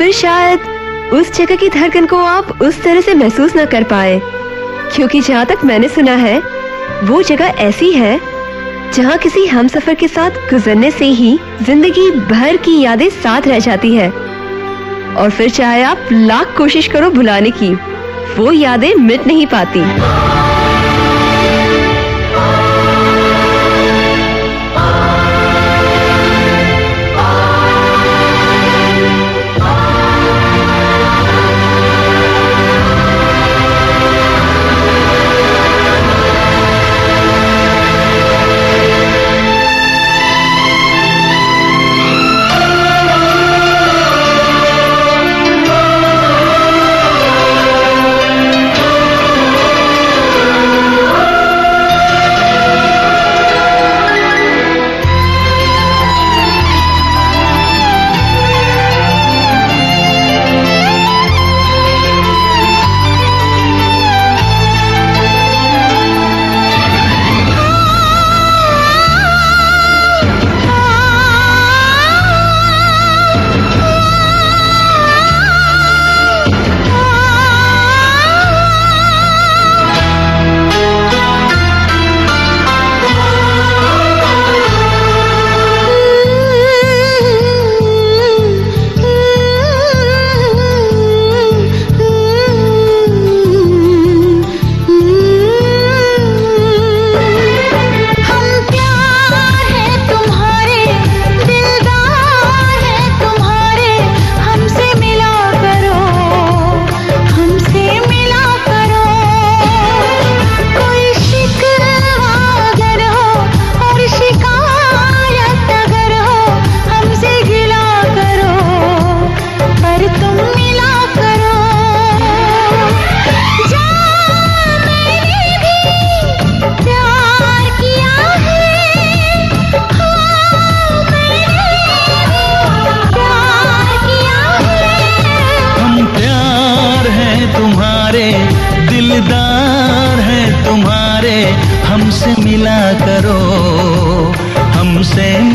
फिर शायद उस जगह की धड़कन को आप उस तरह से महसूस ना कर पाए। क्योंकि जहाँ तक मैंने सुना है, वो जगह ऐसी है, जहाँ किसी हम सफ़र के साथ गुजरने से ही ज़िंदगी भर की यादें साथ रह जाती है। और फिर चाहे आप लाख कोशिश करो भुलाने की, वो यादें मिट नहीं पाती।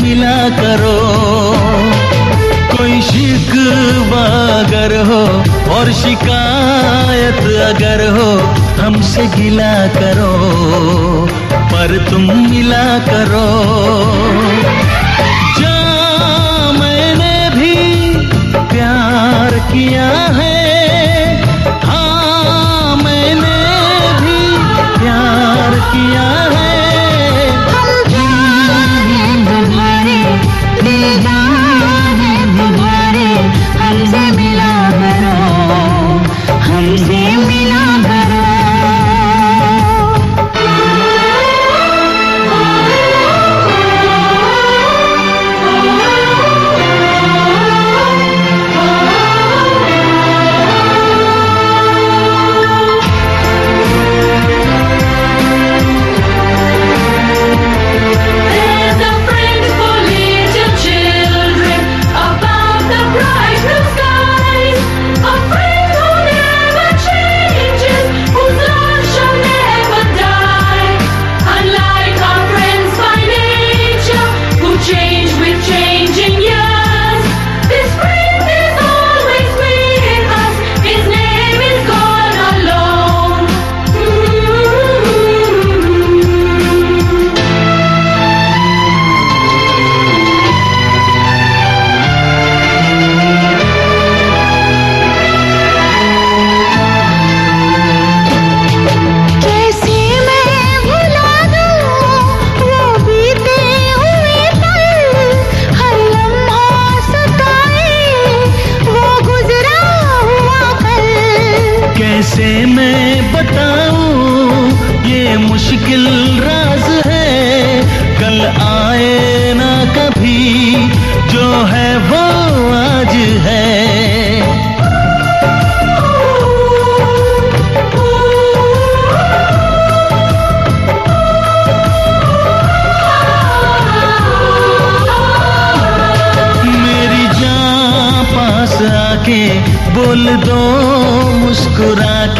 मिला करो। कोई शिकवा अगर हो और शिकायत अगर हो, हमसे गिला करो, पर तुम मिला करो।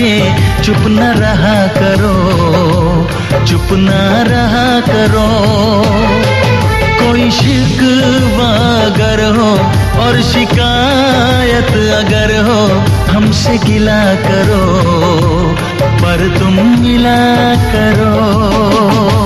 के चुप न रहा करो, चुप न रहा करो। कोई शिकवा अगर हो और शिकायत अगर हो, हमसे गिला करो, पर तुम मिला करो।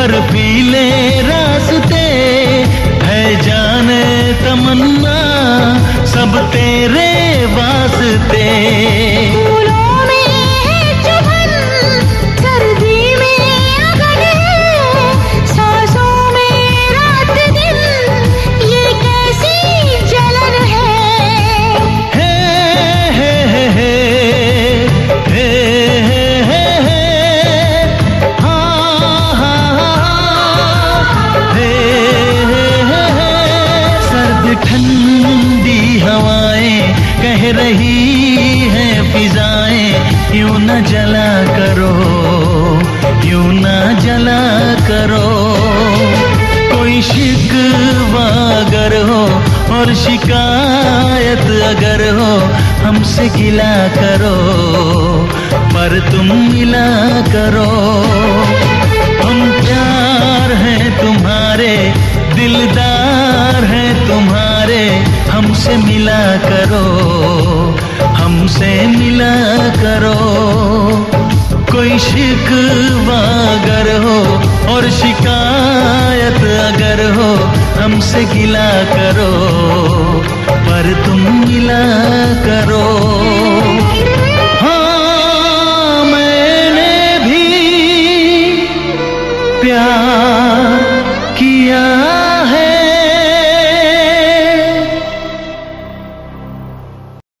पर पी ले यूँ न जला करो? यूँ न जला करो? कोई शिकवा अगर हो और शिकायत अगर हो, हमसे गिला करो, पर तुम मिला करो। हम प्यार हैं तुम्हारे, दिलदार हैं तुम्हारे, हमसे मिला करो। हमसे मिला करो। कोई शिकवा अगर हो और शिकायत अगर हो, हमसे गिला करो। पर तुम मिला करो। हाँ मैंने भी प्यार